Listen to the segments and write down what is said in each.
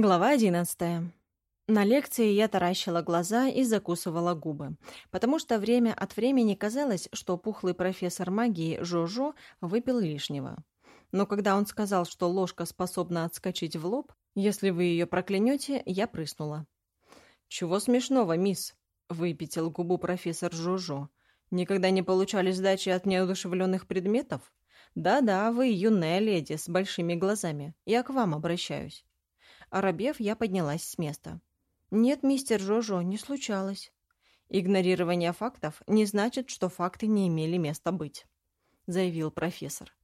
Глава одиннадцатая. На лекции я таращила глаза и закусывала губы, потому что время от времени казалось, что пухлый профессор магии Жожо выпил лишнего. Но когда он сказал, что ложка способна отскочить в лоб, если вы ее проклянете, я прыснула. «Чего смешного, мисс?» — выпятил губу профессор Жожо. «Никогда не получали сдачи от неодушевленных предметов? Да-да, вы юная леди с большими глазами. Я к вам обращаюсь». Оробев, я поднялась с места. «Нет, мистер Жожо, не случалось». «Игнорирование фактов не значит, что факты не имели места быть», — заявил профессор.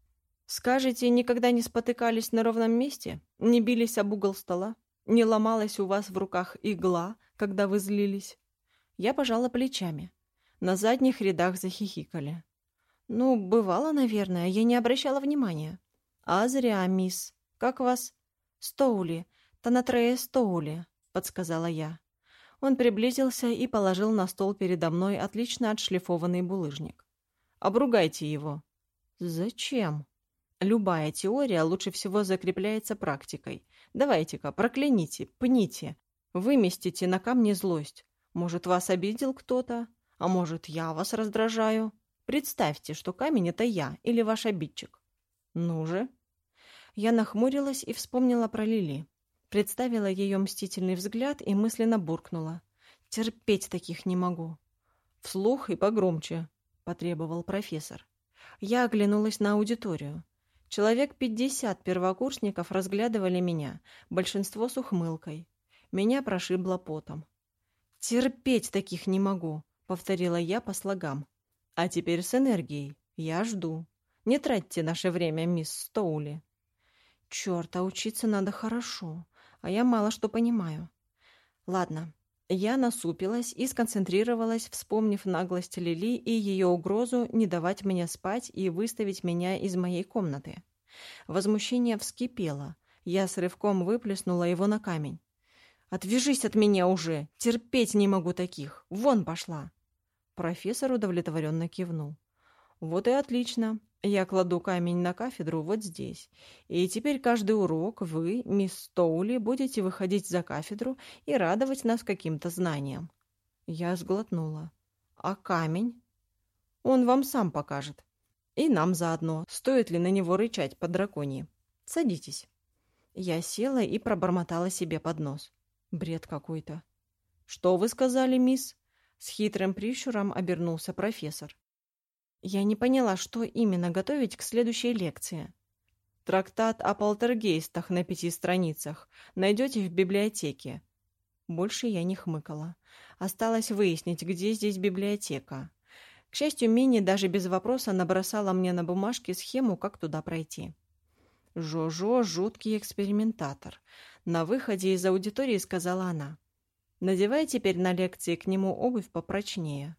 «Скажете, никогда не спотыкались на ровном месте? Не бились об угол стола? Не ломалась у вас в руках игла, когда вы злились?» Я пожала плечами. На задних рядах захихикали. «Ну, бывало, наверное, я не обращала внимания». «А зря, мисс. Как вас?» «Стоули. «Танатрея Стоули», — подсказала я. Он приблизился и положил на стол передо мной отлично отшлифованный булыжник. «Обругайте его». «Зачем?» «Любая теория лучше всего закрепляется практикой. Давайте-ка, прокляните, пните, выместите на камне злость. Может, вас обидел кто-то? А может, я вас раздражаю? Представьте, что камень — это я или ваш обидчик. Ну же». Я нахмурилась и вспомнила про Лили. Представила ее мстительный взгляд и мысленно буркнула. «Терпеть таких не могу». «Вслух и погромче», — потребовал профессор. Я оглянулась на аудиторию. Человек пятьдесят первокурсников разглядывали меня, большинство с ухмылкой. Меня прошибло потом. «Терпеть таких не могу», — повторила я по слогам. «А теперь с энергией. Я жду. Не тратьте наше время, мисс Стоули». «Черт, а учиться надо хорошо а я мало что понимаю. Ладно, я насупилась и сконцентрировалась, вспомнив наглость Лили и ее угрозу не давать мне спать и выставить меня из моей комнаты. Возмущение вскипело. Я с рывком выплеснула его на камень. «Отвяжись от меня уже! Терпеть не могу таких! Вон пошла!» Профессор удовлетворенно кивнул. «Вот и отлично. Я кладу камень на кафедру вот здесь. И теперь каждый урок вы, мисс Стоули, будете выходить за кафедру и радовать нас каким-то знанием. Я сглотнула. А камень? Он вам сам покажет. И нам заодно, стоит ли на него рычать по драконьи. Садитесь. Я села и пробормотала себе под нос. Бред какой-то. «Что вы сказали, мисс?» С хитрым прищуром обернулся профессор. Я не поняла, что именно готовить к следующей лекции. Трактат о полтергейстах на пяти страницах найдете в библиотеке. Больше я не хмыкала. Осталось выяснить, где здесь библиотека. К счастью, Мини даже без вопроса набросала мне на бумажке схему, как туда пройти. Жо-Жо – жуткий экспериментатор. На выходе из аудитории сказала она. «Надевай теперь на лекции к нему обувь попрочнее».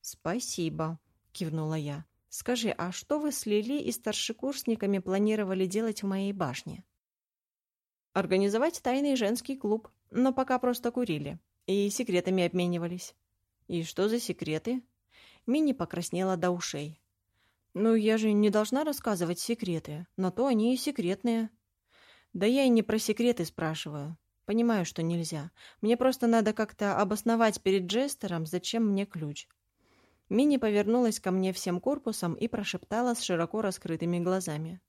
«Спасибо», кивнула я. «Скажи, а что вы с Лили и старшекурсниками планировали делать в моей башне?» «Организовать тайный женский клуб, но пока просто курили. И секретами обменивались». «И что за секреты?» Мини покраснела до ушей. «Ну, я же не должна рассказывать секреты, но то они и секретные». «Да я и не про секреты спрашиваю. Понимаю, что нельзя. Мне просто надо как-то обосновать перед Джестером, зачем мне ключ. Мини повернулась ко мне всем корпусом и прошептала с широко раскрытыми глазами.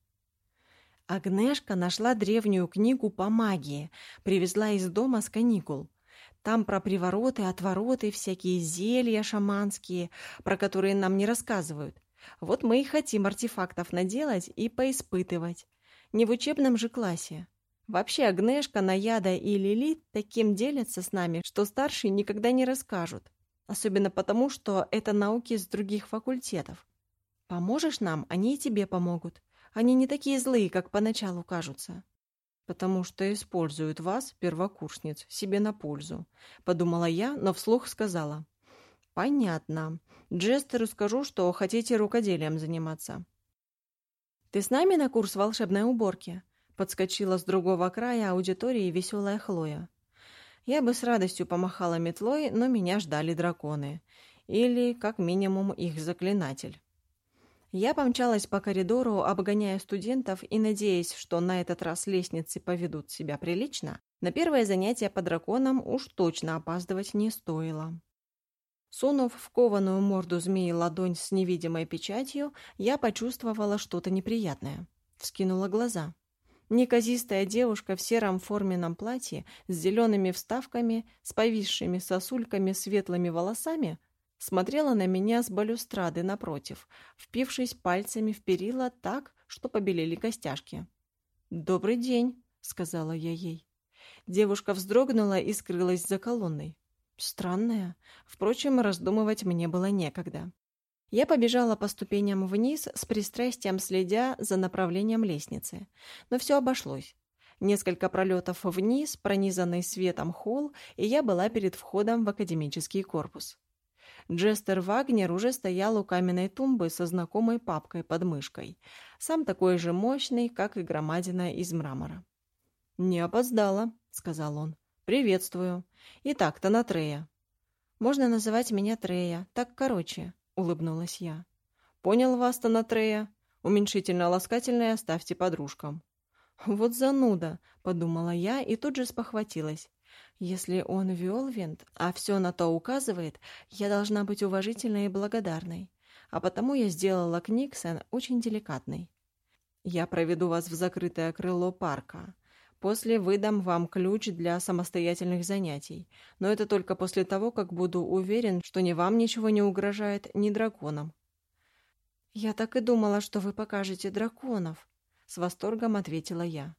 Агнешка нашла древнюю книгу по магии, привезла из дома с каникул. Там про привороты, отвороты, всякие зелья шаманские, про которые нам не рассказывают. Вот мы и хотим артефактов наделать и поиспытывать. Не в учебном же классе. Вообще Агнешка, Наяда и Лилит таким делятся с нами, что старшие никогда не расскажут. Особенно потому, что это науки с других факультетов. Поможешь нам, они и тебе помогут. Они не такие злые, как поначалу кажутся. Потому что используют вас, первокурсниц, себе на пользу. Подумала я, но вслух сказала. Понятно. Джестеру скажу, что хотите рукоделием заниматься. Ты с нами на курс волшебной уборки? Подскочила с другого края аудитории веселая Хлоя. Я бы с радостью помахала метлой, но меня ждали драконы. Или, как минимум, их заклинатель. Я помчалась по коридору, обгоняя студентов и надеясь, что на этот раз лестницы поведут себя прилично, На первое занятие по драконам уж точно опаздывать не стоило. Сунув в кованую морду змеи ладонь с невидимой печатью, я почувствовала что-то неприятное. Вскинула глаза. Неказистая девушка в сером форменном платье с зелеными вставками, с повисшими сосульками светлыми волосами, смотрела на меня с балюстрады напротив, впившись пальцами в перила так, что побелели костяшки. «Добрый день», — сказала я ей. Девушка вздрогнула и скрылась за колонной. Странная. Впрочем, раздумывать мне было некогда. Я побежала по ступеням вниз, с пристрастием следя за направлением лестницы. Но все обошлось. Несколько пролетов вниз, пронизанный светом холл, и я была перед входом в академический корпус. Джестер Вагнер уже стоял у каменной тумбы со знакомой папкой под мышкой. Сам такой же мощный, как и громадина из мрамора. «Не опоздала», — сказал он. «Приветствую. Итак, Танатрея». «Можно называть меня Трея, так короче», — улыбнулась я. «Понял вас, Танатрея. Уменьшительно-ласкательное оставьте подружкам». «Вот зануда», — подумала я и тут же спохватилась. Если он Виолвент, а все на то указывает, я должна быть уважительной и благодарной. А потому я сделала Книксон очень деликатной. Я проведу вас в закрытое крыло парка. После выдам вам ключ для самостоятельных занятий. Но это только после того, как буду уверен, что ни вам ничего не угрожает, ни драконам. «Я так и думала, что вы покажете драконов», — с восторгом ответила я.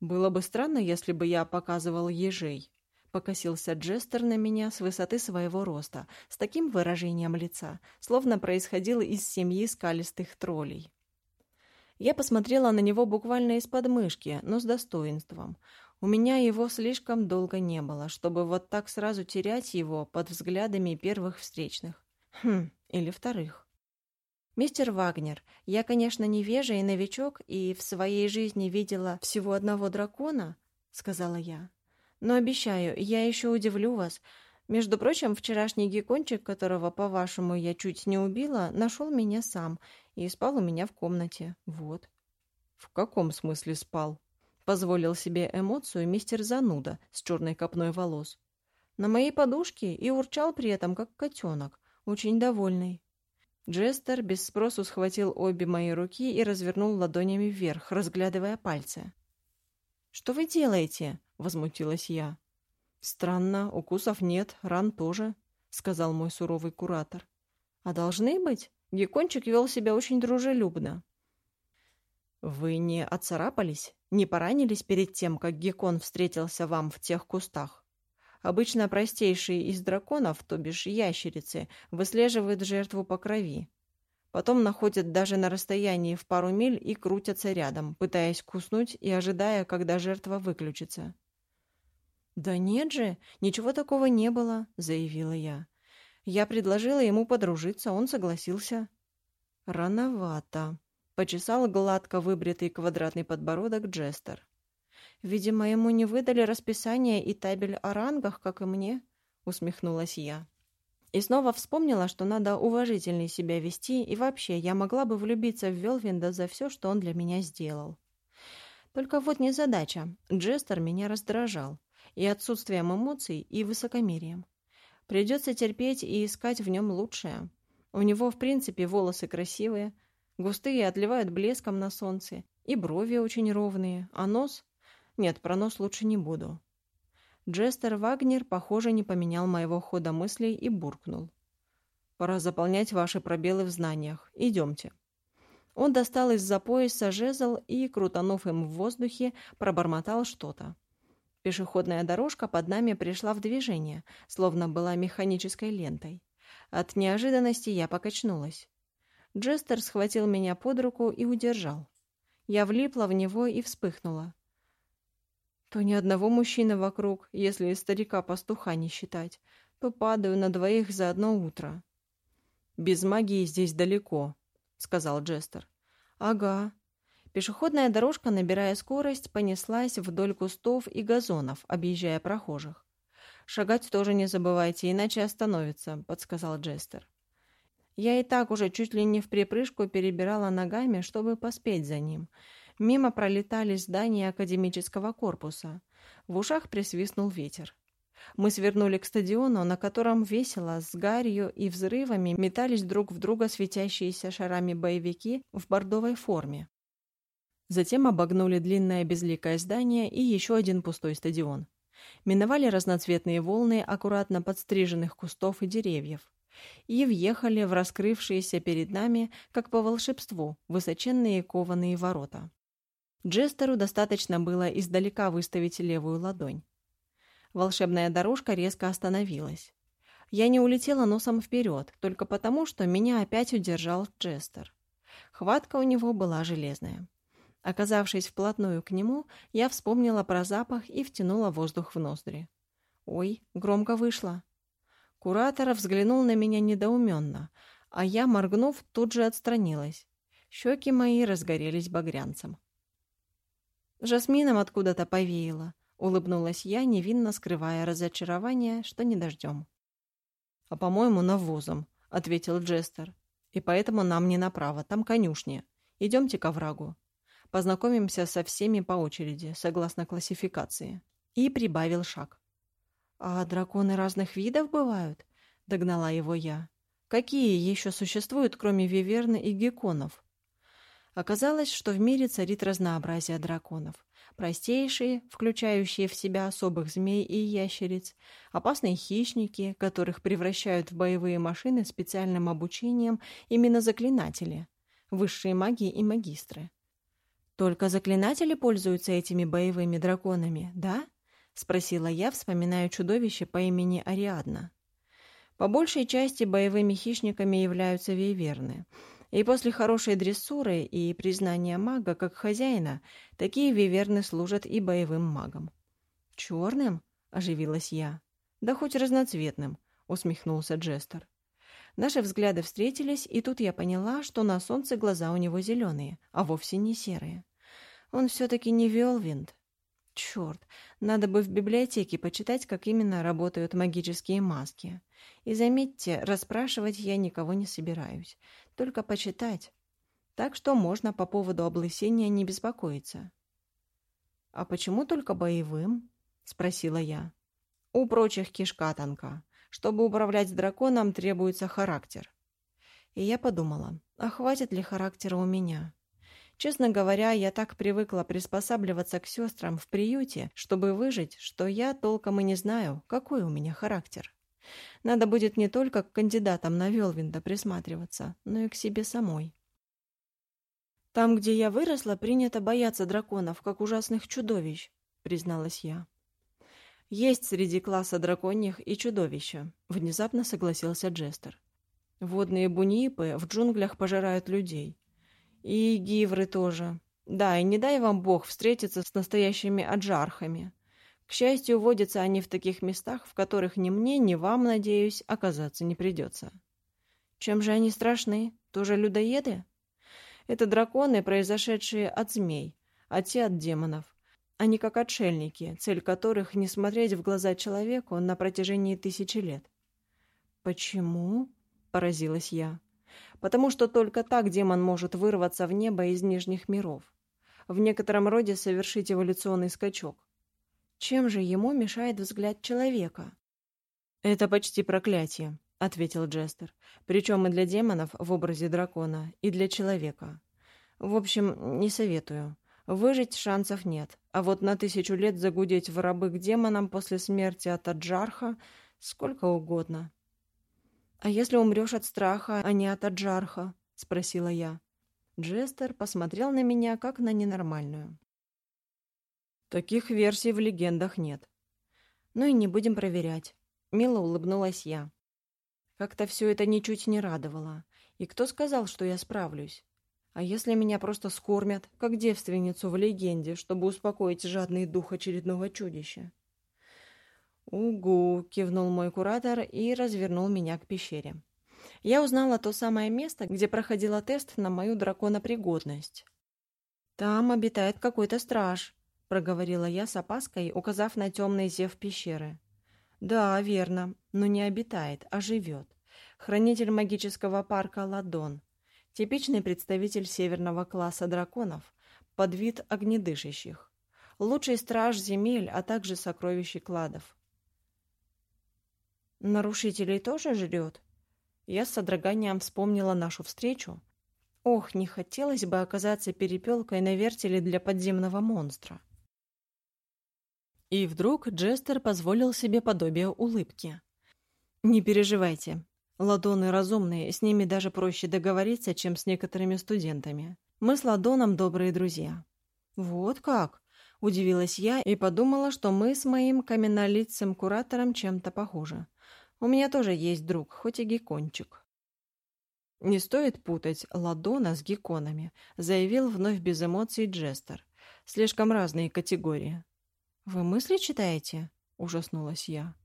«Было бы странно, если бы я показывал ежей», — покосился Джестер на меня с высоты своего роста, с таким выражением лица, словно происходил из семьи скалистых троллей. Я посмотрела на него буквально из-под мышки, но с достоинством. У меня его слишком долго не было, чтобы вот так сразу терять его под взглядами первых встречных. Хм, или вторых. «Мистер Вагнер, я, конечно, невежа и новичок, и в своей жизни видела всего одного дракона», — сказала я. «Но обещаю, я еще удивлю вас. Между прочим, вчерашний геккончик, которого, по-вашему, я чуть не убила, нашел меня сам и спал у меня в комнате. Вот». «В каком смысле спал?» — позволил себе эмоцию мистер Зануда с черной копной волос. «На моей подушке и урчал при этом, как котенок, очень довольный». Джестер без спросу схватил обе мои руки и развернул ладонями вверх, разглядывая пальцы. «Что вы делаете?» — возмутилась я. «Странно, укусов нет, ран тоже», — сказал мой суровый куратор. «А должны быть? Геккончик вел себя очень дружелюбно». «Вы не отцарапались, не поранились перед тем, как Геккон встретился вам в тех кустах?» Обычно простейшие из драконов, то бишь ящерицы, выслеживают жертву по крови. Потом находят даже на расстоянии в пару миль и крутятся рядом, пытаясь куснуть и ожидая, когда жертва выключится. «Да нет же, ничего такого не было», — заявила я. Я предложила ему подружиться, он согласился. «Рановато», — почесал гладко выбритый квадратный подбородок Джестер. Видимо, ему не выдали расписание и табель о рангах, как и мне, усмехнулась я. И снова вспомнила, что надо уважительней себя вести, и вообще я могла бы влюбиться в Велвинда за все, что он для меня сделал. Только вот не задача. Джестер меня раздражал. И отсутствием эмоций, и высокомерием. Придется терпеть и искать в нем лучшее. У него, в принципе, волосы красивые, густые отливают блеском на солнце, и брови очень ровные, а нос нет, про нос лучше не буду. Джестер Вагнер, похоже, не поменял моего хода мыслей и буркнул. «Пора заполнять ваши пробелы в знаниях. Идемте». Он достал из-за пояса жезл и, крутанув им в воздухе, пробормотал что-то. Пешеходная дорожка под нами пришла в движение, словно была механической лентой. От неожиданности я покачнулась. Джестер схватил меня под руку и удержал. Я влипла в него и вспыхнула то ни одного мужчины вокруг, если старика-пастуха не считать, то падаю на двоих за одно утро. «Без магии здесь далеко», — сказал Джестер. «Ага». Пешеходная дорожка, набирая скорость, понеслась вдоль кустов и газонов, объезжая прохожих. «Шагать тоже не забывайте, иначе остановится», — подсказал Джестер. Я и так уже чуть ли не в припрыжку перебирала ногами, чтобы поспеть за ним — Мимо пролетали здания академического корпуса. В ушах присвистнул ветер. Мы свернули к стадиону, на котором весело, с гарью и взрывами метались друг в друга светящиеся шарами боевики в бордовой форме. Затем обогнули длинное безликое здание и еще один пустой стадион. Миновали разноцветные волны аккуратно подстриженных кустов и деревьев и въехали в раскрывшиеся перед нами, как по волшебству, высоченные кованые ворота. Джестеру достаточно было издалека выставить левую ладонь. Волшебная дорожка резко остановилась. Я не улетела носом вперед, только потому, что меня опять удержал Джестер. Хватка у него была железная. Оказавшись вплотную к нему, я вспомнила про запах и втянула воздух в ноздри. Ой, громко вышло. Куратор взглянул на меня недоуменно, а я, моргнув, тут же отстранилась. Щеки мои разгорелись багрянцем. Жасмином откуда-то повеяло. Улыбнулась я, невинно скрывая разочарование, что не дождем. «А, по-моему, навозом», — ответил Джестер. «И поэтому нам не направо, там конюшни. Идемте к оврагу. Познакомимся со всеми по очереди, согласно классификации». И прибавил шаг. «А драконы разных видов бывают?» — догнала его я. «Какие еще существуют, кроме виверны и гекконов?» Оказалось, что в мире царит разнообразие драконов. Простейшие, включающие в себя особых змей и ящериц, опасные хищники, которых превращают в боевые машины специальным обучением именно заклинатели, высшие маги и магистры. «Только заклинатели пользуются этими боевыми драконами, да?» — спросила я, вспоминая чудовище по имени Ариадна. По большей части боевыми хищниками являются вейверны. И после хорошей дрессуры и признания мага как хозяина, такие виверны служат и боевым магам. «Черным?» — оживилась я. «Да хоть разноцветным», — усмехнулся Джестер. Наши взгляды встретились, и тут я поняла, что на солнце глаза у него зеленые, а вовсе не серые. Он все-таки не Велвинд, Черт, надо бы в библиотеке почитать, как именно работают магические маски. И заметьте, расспрашивать я никого не собираюсь, только почитать. Так что можно по поводу облысения не беспокоиться. «А почему только боевым?» — спросила я. «У прочих кишка тонка. Чтобы управлять драконом, требуется характер». И я подумала, а хватит ли характера у меня? Честно говоря, я так привыкла приспосабливаться к сестрам в приюте, чтобы выжить, что я толком и не знаю, какой у меня характер. Надо будет не только к кандидатам на Велвинда присматриваться, но и к себе самой. «Там, где я выросла, принято бояться драконов, как ужасных чудовищ», — призналась я. «Есть среди класса драконьих и чудовища», — внезапно согласился Джестер. «Водные буниипы в джунглях пожирают людей. И гивры тоже. Да, и не дай вам бог встретиться с настоящими аджархами. К счастью, водятся они в таких местах, в которых ни мне, ни вам, надеюсь, оказаться не придется. Чем же они страшны? Тоже людоеды? Это драконы, произошедшие от змей, а те от демонов. Они как отшельники, цель которых не смотреть в глаза человеку на протяжении тысячи лет. «Почему?» — поразилась я потому что только так демон может вырваться в небо из нижних миров, в некотором роде совершить эволюционный скачок. Чем же ему мешает взгляд человека? «Это почти проклятие», — ответил Джестер, «причем и для демонов в образе дракона, и для человека. В общем, не советую. Выжить шансов нет, а вот на тысячу лет загудеть в рабы к демонам после смерти от Аджарха сколько угодно». «А если умрешь от страха, а не от аджарха?» — спросила я. Джестер посмотрел на меня, как на ненормальную. «Таких версий в легендах нет». «Ну и не будем проверять». Мило улыбнулась я. Как-то все это ничуть не радовало. И кто сказал, что я справлюсь? А если меня просто скормят, как девственницу в легенде, чтобы успокоить жадный дух очередного чудища? «Угу», — кивнул мой куратор и развернул меня к пещере. Я узнала то самое место, где проходила тест на мою драконопригодность. «Там обитает какой-то страж», — проговорила я с опаской, указав на темный зев пещеры. «Да, верно, но не обитает, а живет. Хранитель магического парка Ладон. Типичный представитель северного класса драконов, под вид огнедышащих. Лучший страж земель, а также сокровищ кладов. Нарушителей тоже жрет? Я с содроганием вспомнила нашу встречу. Ох, не хотелось бы оказаться перепелкой на вертеле для подземного монстра. И вдруг Джестер позволил себе подобие улыбки. «Не переживайте. Ладоны разумные, с ними даже проще договориться, чем с некоторыми студентами. Мы с Ладоном добрые друзья». «Вот как?» – удивилась я и подумала, что мы с моим каменнолицым куратором чем-то похожи. У меня тоже есть друг, хоть и геккончик. Не стоит путать ладона с гекконами, заявил вновь без эмоций Джестер. Слишком разные категории. Вы мысли читаете? Ужаснулась я.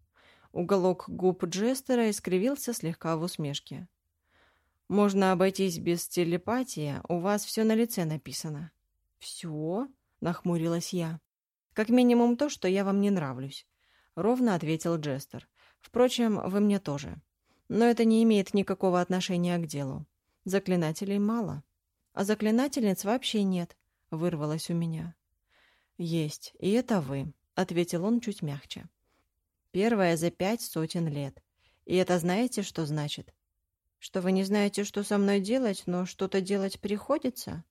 Уголок губ Джестера искривился слегка в усмешке. «Можно обойтись без телепатии, у вас все на лице написано». «Все?» — нахмурилась я. «Как минимум то, что я вам не нравлюсь», — ровно ответил Джестер. Впрочем, вы мне тоже. Но это не имеет никакого отношения к делу. Заклинателей мало. А заклинательниц вообще нет, вырвалось у меня. Есть, и это вы, ответил он чуть мягче. Первая за пять сотен лет. И это знаете, что значит? Что вы не знаете, что со мной делать, но что-то делать приходится?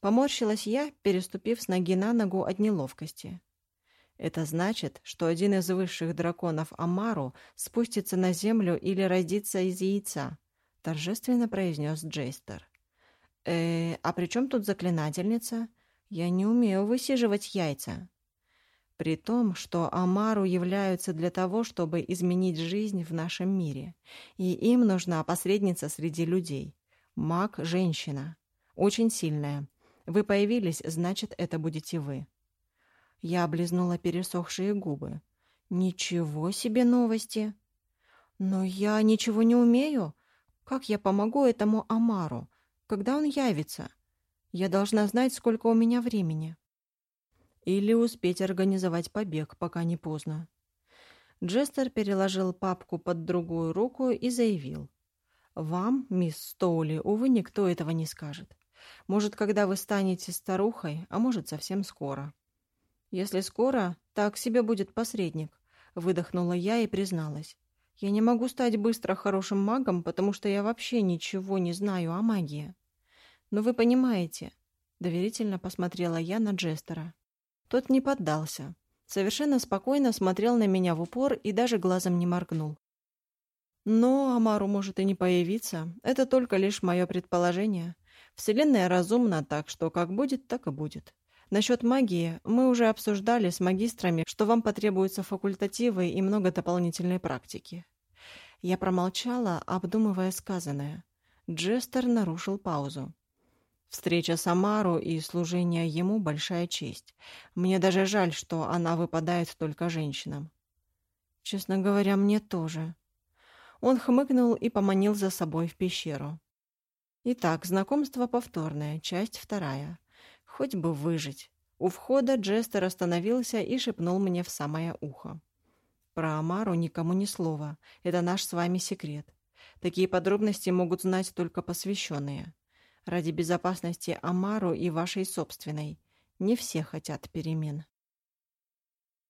Поморщилась я, переступив с ноги на ногу от неловкости. Это значит, что один из высших драконов Амару спустится на землю или родится из яйца, торжественно произнес Джейстер. Э, а при чем тут заклинательница? Я не умею высиживать яйца. При том, что Амару являются для того, чтобы изменить жизнь в нашем мире, и им нужна посредница среди людей. Маг-женщина. Очень сильная. Вы появились, значит, это будете вы. Я облизнула пересохшие губы. «Ничего себе новости!» «Но я ничего не умею. Как я помогу этому Амару? Когда он явится? Я должна знать, сколько у меня времени». Или успеть организовать побег, пока не поздно. Джестер переложил папку под другую руку и заявил. «Вам, мисс Стоули, увы, никто этого не скажет. Может, когда вы станете старухой, а может, совсем скоро». «Если скоро, так себе будет посредник», — выдохнула я и призналась. «Я не могу стать быстро хорошим магом, потому что я вообще ничего не знаю о магии». «Но вы понимаете», — доверительно посмотрела я на Джестера. Тот не поддался. Совершенно спокойно смотрел на меня в упор и даже глазом не моргнул. Но Амару может и не появиться. Это только лишь мое предположение. Вселенная разумна, так что как будет, так и будет. Насчет магии мы уже обсуждали с магистрами, что вам потребуются факультативы и много дополнительной практики. Я промолчала, обдумывая сказанное. Джестер нарушил паузу. Встреча с Амару и служение ему – большая честь. Мне даже жаль, что она выпадает только женщинам. Честно говоря, мне тоже. Он хмыкнул и поманил за собой в пещеру. Итак, знакомство повторное, часть вторая. Хоть бы выжить. У входа Джестер остановился и шепнул мне в самое ухо. Про Амару никому ни слова. Это наш с вами секрет. Такие подробности могут знать только посвященные. Ради безопасности Амару и вашей собственной. Не все хотят перемен.